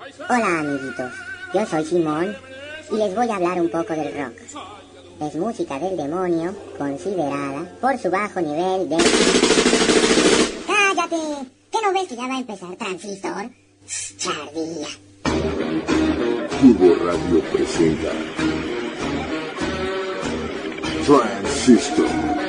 Hola amiguitos, yo soy Simón y les voy a hablar un poco del rock. Es música del demonio considerada por su bajo nivel de... ¡Cállate! ¿Qué no ves que ya va a empezar Transistor? Chardilla. Cubo Radio presenta Transistor.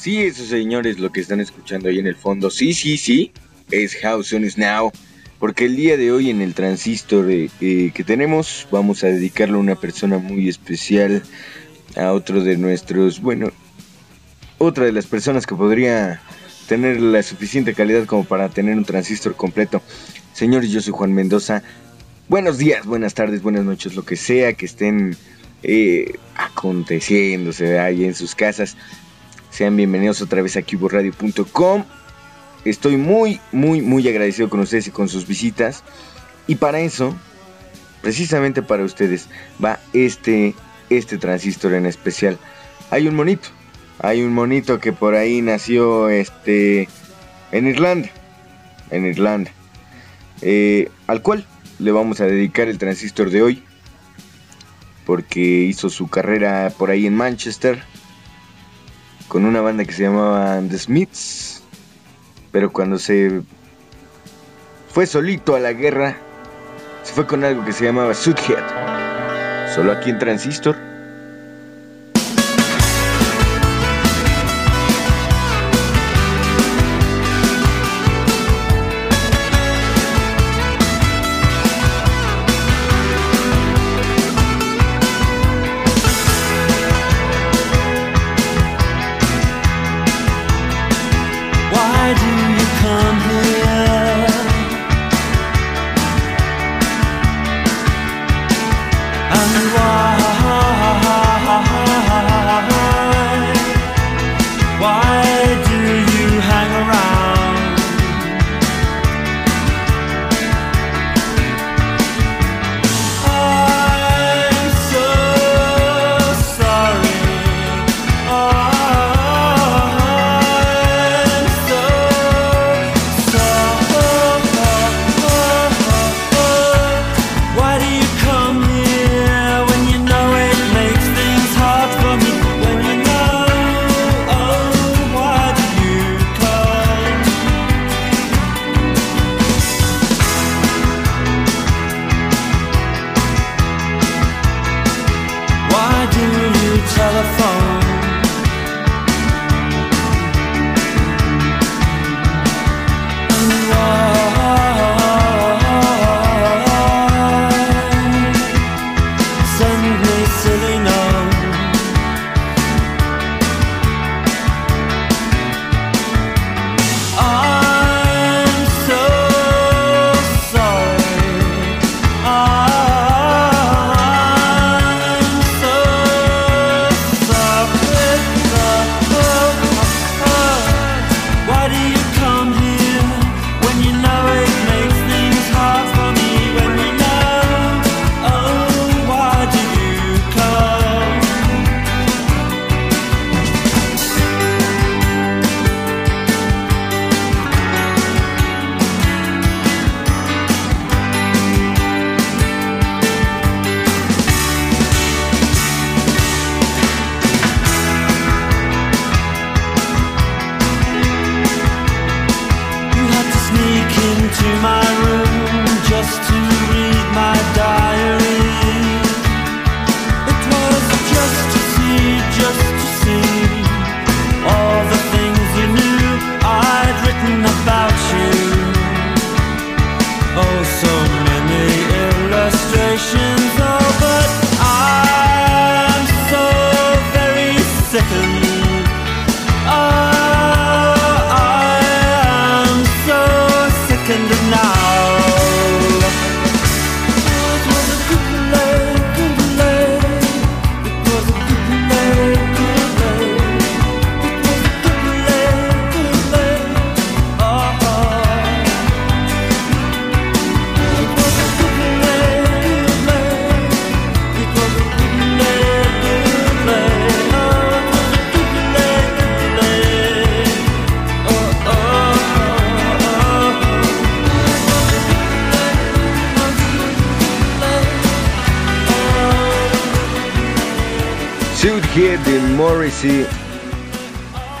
Sí, esos señores lo que están escuchando ahí en el fondo, sí, sí, sí, es How Soon Is Now. Porque el día de hoy en el transistor eh, eh, que tenemos vamos a dedicarlo a una persona muy especial, a otro de nuestros, bueno, otra de las personas que podría tener la suficiente calidad como para tener un transistor completo. Señores, yo soy Juan Mendoza. Buenos días, buenas tardes, buenas noches, lo que sea que estén eh, aconteciéndose ahí en sus casas. Sean bienvenidos otra vez a cuboradio.com. Estoy muy, muy, muy agradecido con ustedes y con sus visitas. Y para eso, precisamente para ustedes, va este, este transistor en especial. Hay un monito. Hay un monito que por ahí nació este, en Irlanda. En Irlanda. Eh, al cual le vamos a dedicar el transistor de hoy. Porque hizo su carrera por ahí en Manchester con una banda que se llamaba The Smiths. Pero cuando se fue solito a la guerra, se fue con algo que se llamaba Sudhead. Solo aquí en Transistor.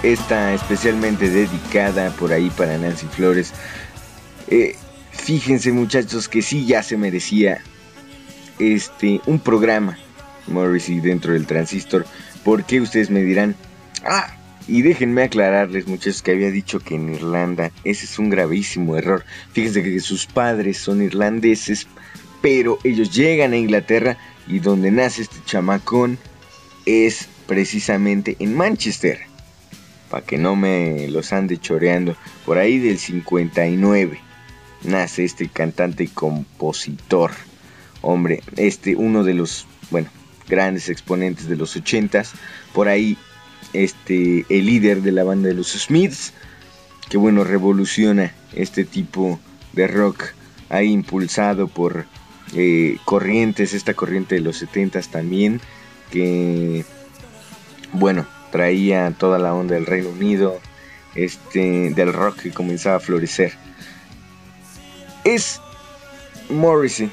Está especialmente dedicada por ahí para Nancy Flores. Eh, fíjense muchachos que sí ya se merecía este un programa Morrissey dentro del transistor. Porque ustedes me dirán, ah, y déjenme aclararles muchachos que había dicho que en Irlanda ese es un gravísimo error. Fíjense que sus padres son irlandeses, pero ellos llegan a Inglaterra y donde nace este chamacón es precisamente en Manchester. Para que no me los ande choreando. Por ahí del 59 nace este cantante y compositor. Hombre, este uno de los, bueno, grandes exponentes de los 80s. Por ahí este el líder de la banda de los Smiths, que bueno, revoluciona este tipo de rock ahí impulsado por eh, corrientes, esta corriente de los 70s también, que bueno, traía toda la onda del Reino Unido, este, del rock que comenzaba a florecer. Es Morrissey,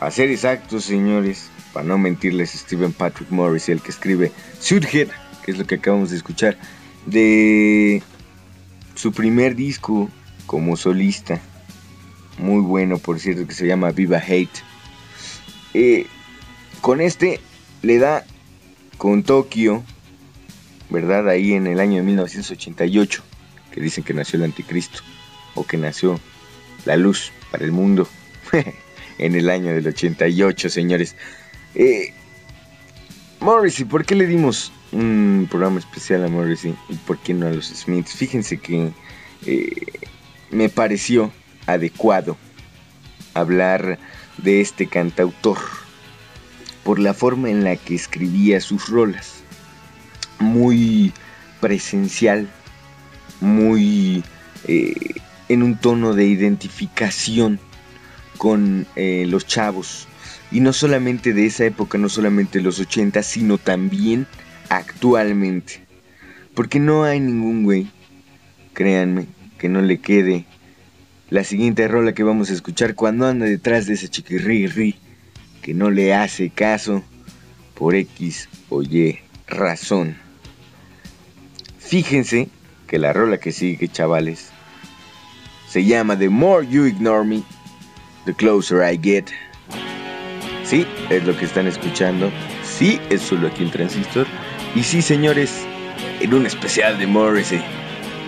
a ser exactos, señores, para no mentirles, Stephen Patrick Morrissey, el que escribe Suithead, que es lo que acabamos de escuchar, de su primer disco como solista, muy bueno, por cierto, que se llama Viva Hate. Eh, con este le da con Tokio, ¿verdad? Ahí en el año de 1988, que dicen que nació el anticristo, o que nació la luz para el mundo, en el año del 88, señores. Eh, Morrissey, ¿por qué le dimos un programa especial a Morrissey y por qué no a los Smiths? Fíjense que eh, me pareció adecuado hablar de este cantautor por la forma en la que escribía sus rolas. Muy presencial, muy eh, en un tono de identificación con eh, los chavos. Y no solamente de esa época, no solamente los 80, sino también actualmente. Porque no hay ningún güey, créanme, que no le quede la siguiente rola que vamos a escuchar cuando anda detrás de ese chiquirri que no le hace caso por X o Y razón. Fíjense que la rola que sigue, chavales, se llama The More You Ignore Me, The Closer I Get. Sí, es lo que están escuchando. Sí, es solo aquí en Transistor. Y sí, señores, en un especial de Morrissey.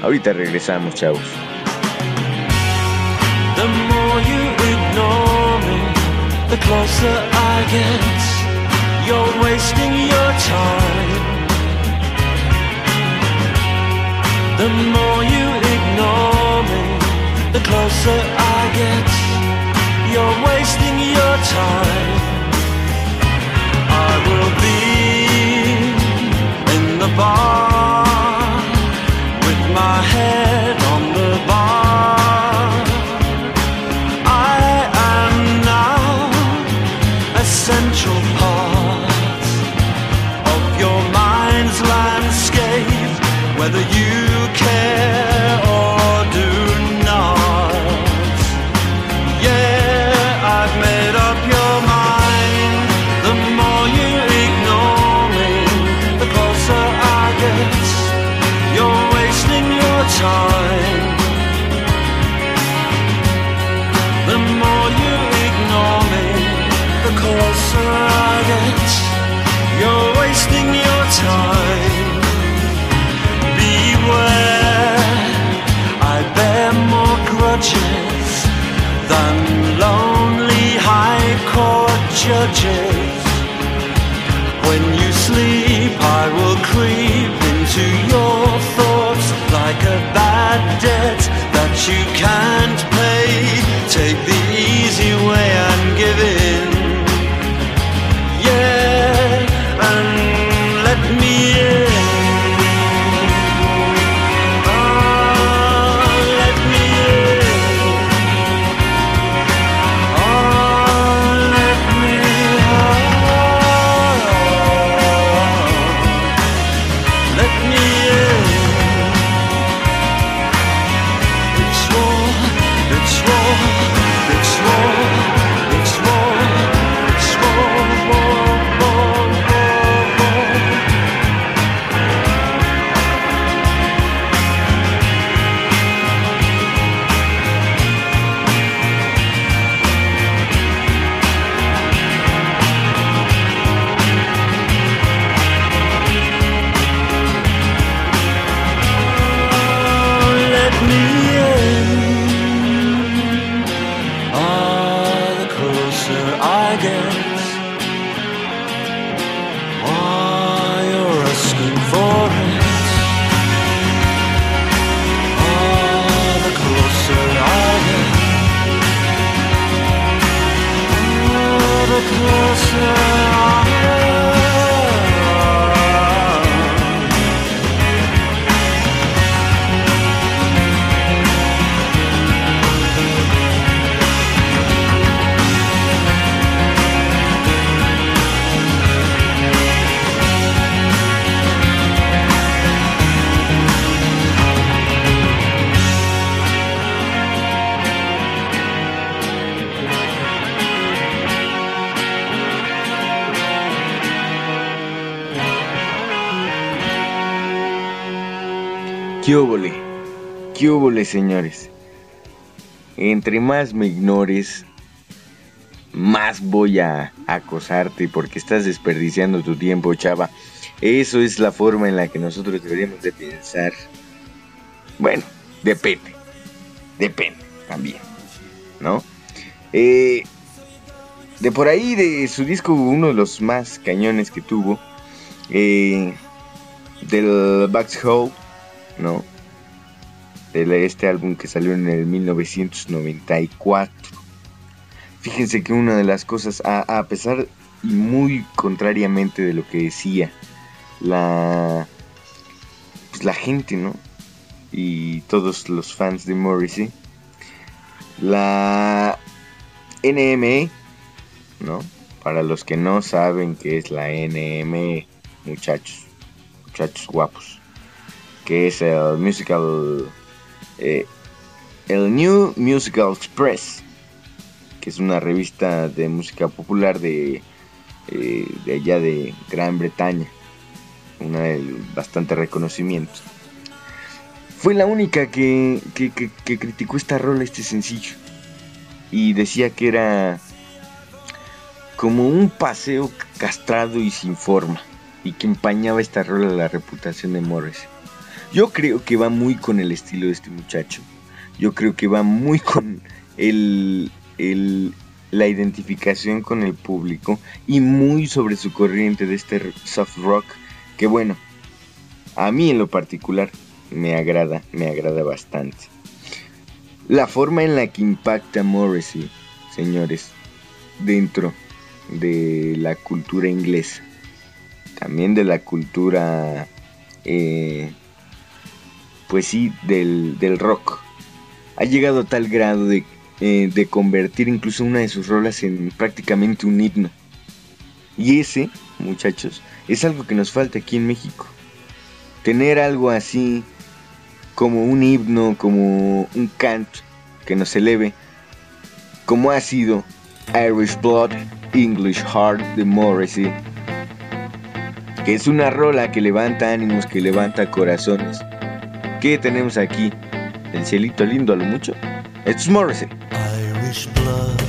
Ahorita regresamos, chavos. The closer I get. You're wasting your time. The more you ignore me, the closer I get. You're wasting your time. I will be in the bar can't ¿Qué óvole, señores? Entre más me ignores, más voy a acosarte porque estás desperdiciando tu tiempo, chava. Eso es la forma en la que nosotros deberíamos de pensar. Bueno, depende. Depende también. ¿No? Eh, de por ahí, de su disco, uno de los más cañones que tuvo. eh, del Bugs Hole, ¿no? De este álbum que salió en el 1994. Fíjense que una de las cosas, a, pesar y muy contrariamente de lo que decía la, pues la gente, ¿no? Y todos los fans de Morrissey, la NME, ¿no? Para los que no saben qué es la NME, muchachos, muchachos guapos, que es el musical, eh, el New Musical Express, que es una revista de música popular de, eh, allá de Gran Bretaña, una de bastante reconocimiento. Fue la única que, que, que, que criticó esta rola, este sencillo, y decía que era como un paseo castrado y sin forma y que empañaba esta rola la reputación de Morris. Yo creo que va muy con el estilo de este muchacho. Yo creo que va muy con el, el- la identificación con el público y muy sobre su corriente de este soft rock que bueno, a mí en lo particular me agrada, me agrada bastante. La forma en la que impacta Morrissey, señores, dentro de la cultura inglesa, también de la cultura, eh, pues sí, del, del rock, ha llegado a tal grado de, eh, de convertir incluso una de sus rolas en prácticamente un himno. Y ese, muchachos, es algo que nos falta aquí en México. Tener algo así como un himno, como un canto que nos eleve, como ha sido Irish Blood, English Heart de Morrissey, que es una rola que levanta ánimos, que levanta corazones. ¿Qué tenemos aquí? El cielito lindo a lo mucho. Esto es Morrissey. Irish blood,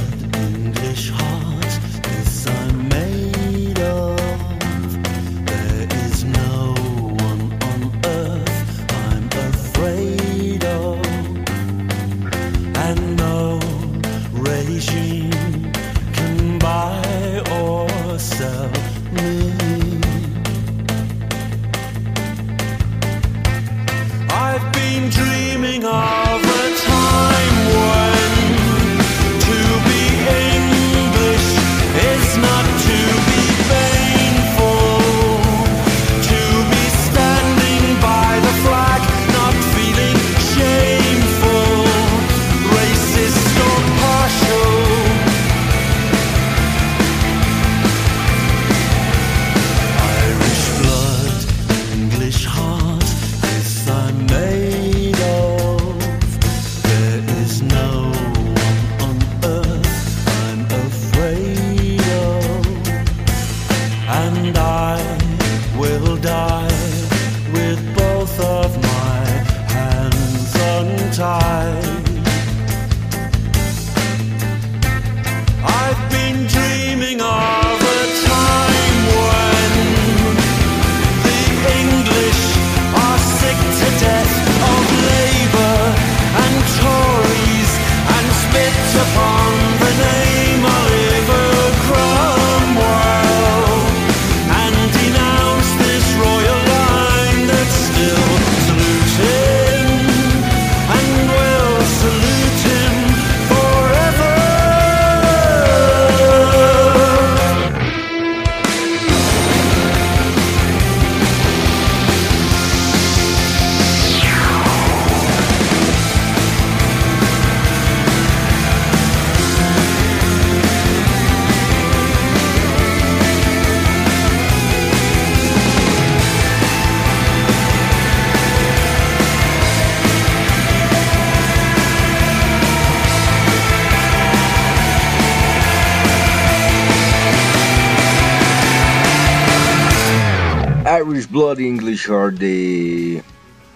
Irish Blood English Heart de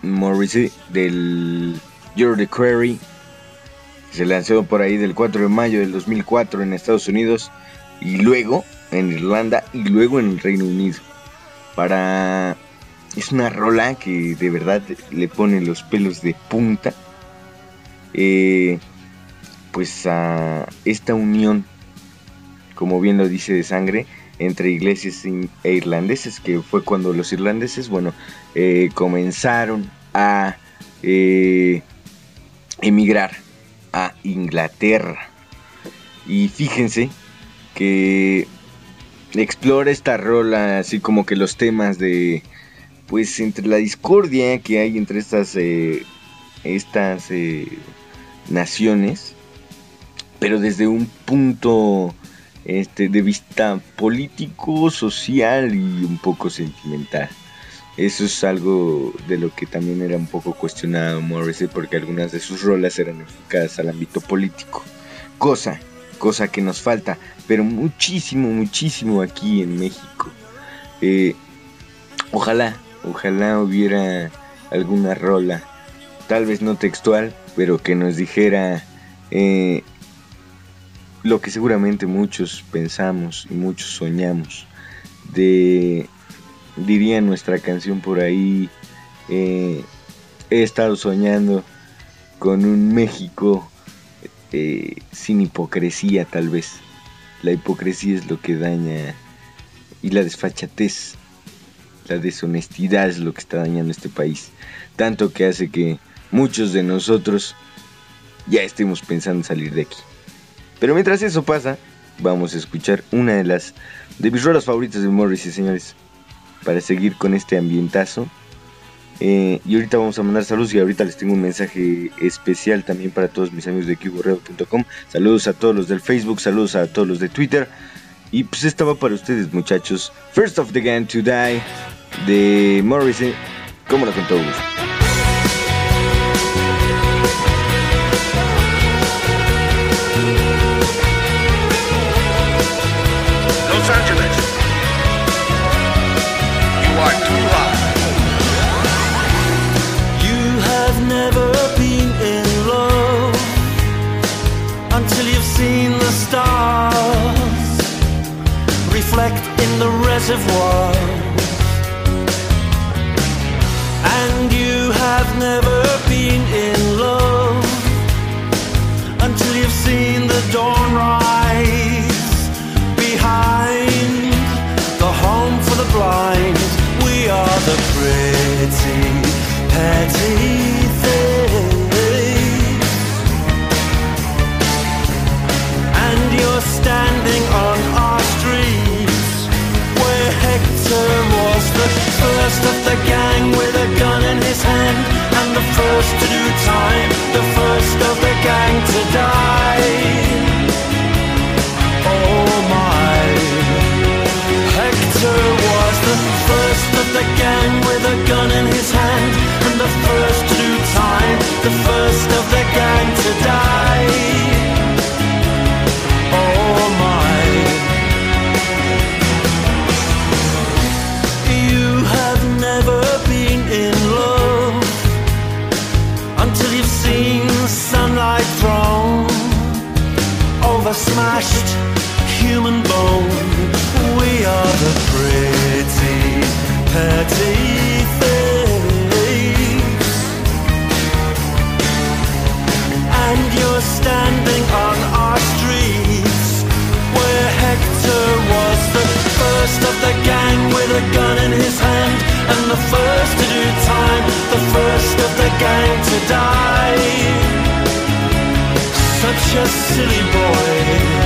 Morrissey del You're the Query. Se lanzó por ahí del 4 de mayo del 2004 en Estados Unidos y luego en Irlanda y luego en el Reino Unido. Para es una rola que de verdad le pone los pelos de punta. Eh, pues a esta unión, como bien lo dice de sangre, entre iglesias e irlandeses, que fue cuando los irlandeses, bueno, eh, comenzaron a eh, emigrar a Inglaterra. Y fíjense que explora esta rola, así como que los temas de, pues, entre la discordia que hay entre estas, eh, estas naciones, pero desde un punto este, de vista político, social y un poco sentimental. Eso es algo de lo que también era un poco cuestionado Morrissey porque algunas de sus rolas eran enfocadas al ámbito político. Cosa, cosa que nos falta, pero muchísimo, muchísimo aquí en México. Eh, ojalá, ojalá hubiera alguna rola, tal vez no textual, pero que nos dijera eh, lo que seguramente muchos pensamos y muchos soñamos. De, diría nuestra canción por ahí, eh, he estado soñando con un México eh, sin hipocresía tal vez. La hipocresía es lo que daña y la desfachatez, la deshonestidad es lo que está dañando este país. Tanto que hace que muchos de nosotros ya estemos pensando en salir de aquí. Pero mientras eso pasa, vamos a escuchar una de las de mis rolas favoritas de Morrissey, señores, para seguir con este ambientazo. Eh, y ahorita vamos a mandar saludos y ahorita les tengo un mensaje especial también para todos mis amigos de QBorreo.com. Saludos a todos los del Facebook, saludos a todos los de Twitter. Y pues esta va para ustedes, muchachos. First of the Gang to Die de Morrissey. ¿Cómo lo contó. To do time, the first of the gang to die smashed human bone. We are the pretty, petty things. And you're standing on our streets where Hector was the first of the gang with a gun in his hand. And the first to do time, the first of the gang to die such a silly boy.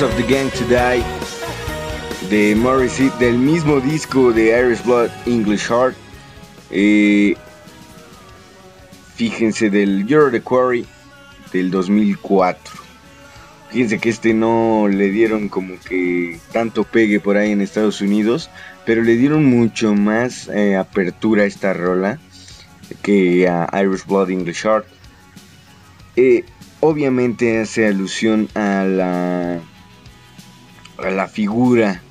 Of the Gang to Die de Morrissey, del mismo disco de Irish Blood, English Heart. Eh, fíjense del You're the Quarry del 2004. Fíjense que este no le dieron como que tanto pegue por ahí en Estados Unidos, pero le dieron mucho más eh, apertura a esta rola que a Irish Blood English Heart. Eh, obviamente hace alusión a la, a la figura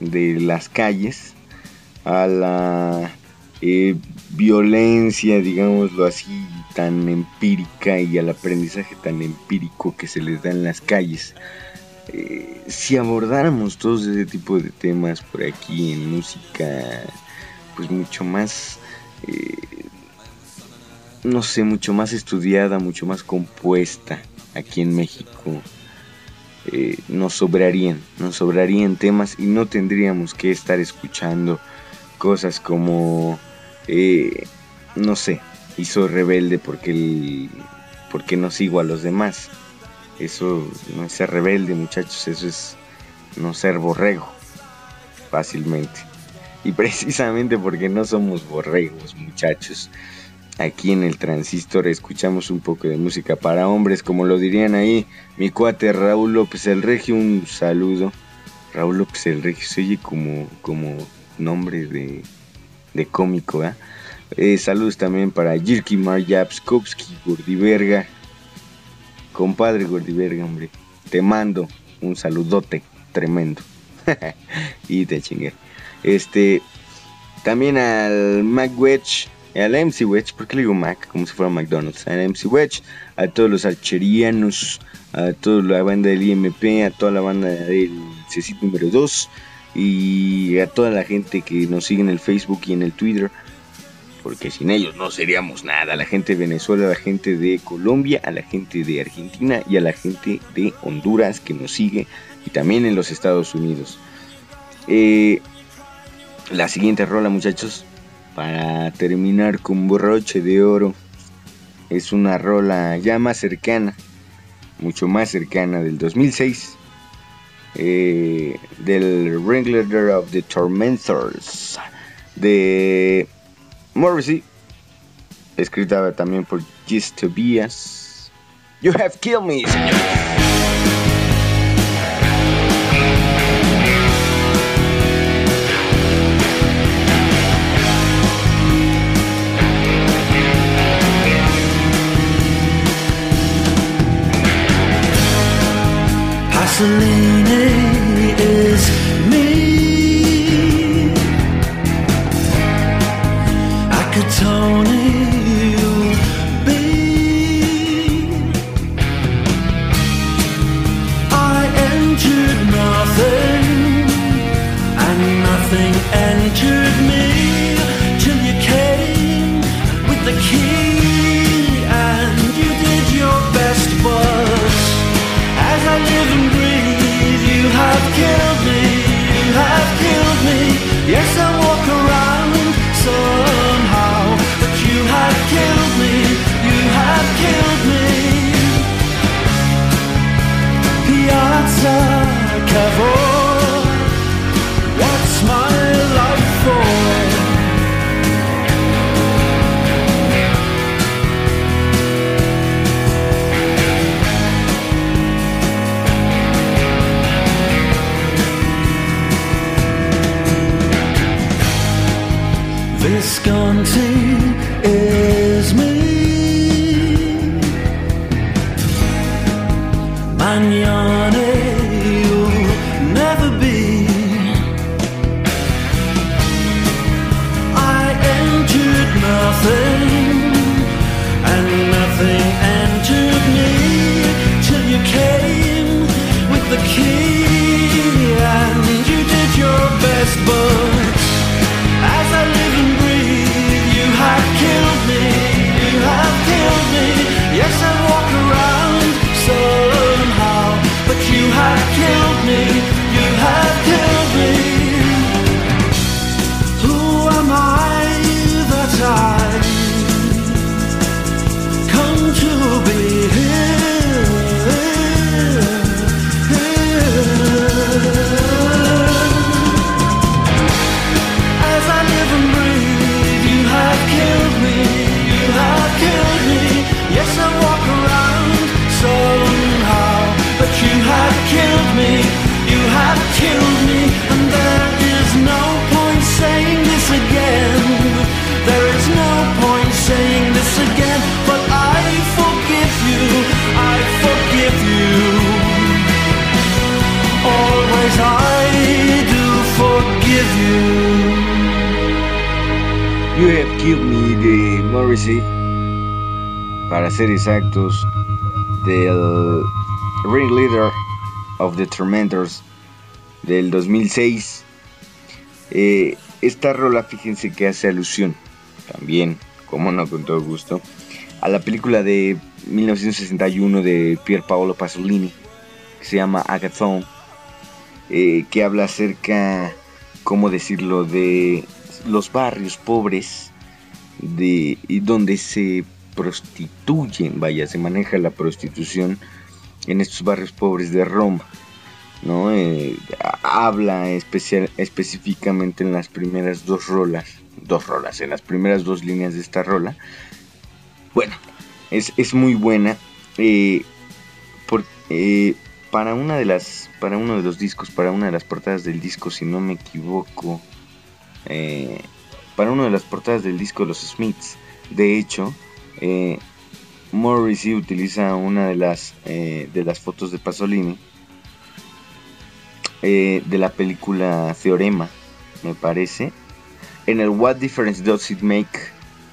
de las calles, a la eh, violencia, digámoslo así, tan empírica y al aprendizaje tan empírico que se les da en las calles. Eh, si abordáramos todos ese tipo de temas por aquí en música, pues mucho más, eh, no sé, mucho más estudiada, mucho más compuesta aquí en México, eh, nos sobrarían, nos sobrarían temas y no tendríamos que estar escuchando cosas como, eh, no sé, hizo rebelde porque, el, porque no sigo a los demás. Eso no es ser rebelde, muchachos, eso es no ser borrego, fácilmente. Y precisamente porque no somos borregos, muchachos, aquí en el transistor escuchamos un poco de música para hombres, como lo dirían ahí mi cuate Raúl López el Regio, un saludo. Raúl López el Regio se oye como, como nombre de, de cómico, ¿eh? saludos también para Jirki Marjapskovsky, Gordiverga. Compadre Gordiverga, hombre. Te mando un saludote tremendo. y te chingué. Este, también al Mac Wedge al MC Wedge, ¿por qué le digo Mac? Como si fuera McDonald's, al MC Wedge, a todos los alcherianos, a toda la banda del IMP, a toda la banda del CECIT número 2 y a toda la gente que nos sigue en el Facebook y en el Twitter, porque sin ellos no seríamos nada, a la gente de Venezuela, a la gente de Colombia, a la gente de Argentina y a la gente de Honduras que nos sigue y también en los Estados Unidos. Eh, la siguiente rola muchachos para terminar con broche de oro. Es una rola ya más cercana, mucho más cercana del 2006, eh, del Ringleader of the Tormentors de Morrissey, escrita también por Gis Tobias. You have killed me, Mussolini Tony Visconti eh. Para ser exactos, del Ringleader of the Tormentors del 2006. Eh, esta rola, fíjense que hace alusión también, como no, con todo gusto, a la película de 1961 de Pier Paolo Pasolini, que se llama Agathon, eh, que habla acerca, ¿cómo decirlo?, de los barrios pobres de, y donde se prostituyen, vaya, se maneja la prostitución en estos barrios pobres de Roma. ¿no? Eh, habla especial, específicamente en las primeras dos rolas, dos rolas, en las primeras dos líneas de esta rola. Bueno, es, es muy buena. Eh, eh, para una de las, para uno de los discos, para una de las portadas del disco, si no me equivoco, para una de las portadas del disco Los Smiths, de hecho, Morrissey utiliza una de las, de las fotos de Pasolini eh, de la película Theorema, me parece. En el What Difference Does It Make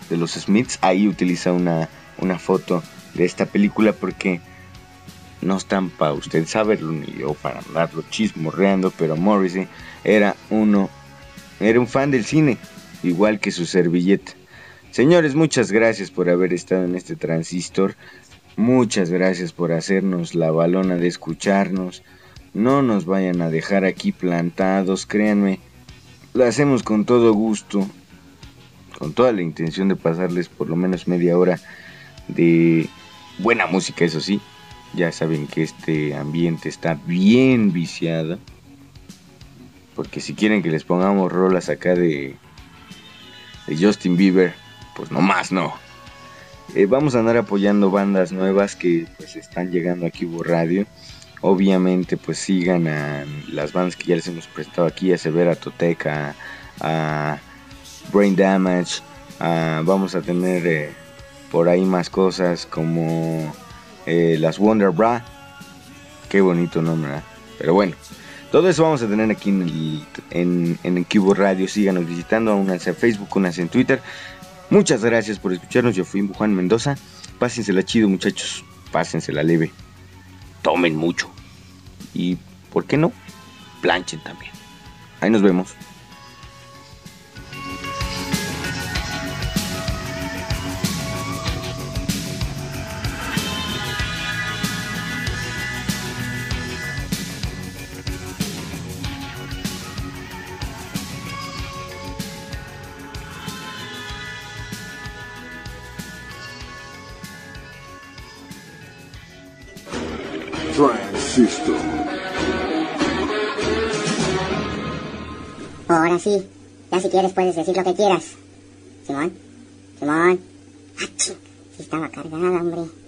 de los Smiths, ahí utiliza una, una foto de esta película porque no están para usted saberlo ni yo para andarlo chismorreando, pero Morrissey era uno, era un fan del cine, igual que su servilleta. Señores, muchas gracias por haber estado en este transistor. Muchas gracias por hacernos la balona de escucharnos. No nos vayan a dejar aquí plantados, créanme. Lo hacemos con todo gusto, con toda la intención de pasarles por lo menos media hora de buena música, eso sí. Ya saben que este ambiente está bien viciado. Porque si quieren que les pongamos rolas acá de, de Justin Bieber, pues no más no. Eh, vamos a andar apoyando bandas nuevas que pues están llegando aquí por radio. Obviamente, pues sigan a las bandas que ya les hemos prestado aquí, a Severa Toteca, a Brain Damage, vamos a tener eh, por ahí más cosas como eh, las Wonder Bra. Qué bonito nombre, Pero bueno, todo eso vamos a tener aquí en el, en, en el Cubo Radio. Síganos visitando, únanse a Facebook, únanse en Twitter. Muchas gracias por escucharnos. Yo fui Juan Mendoza. Pásensela chido, muchachos. Pásensela leve tomen mucho. Y, ¿por qué no? Planchen también. Ahí nos vemos. Quieres puedes decir lo que quieras. Simón, Simón. Ah, sí estaba cargada, hombre.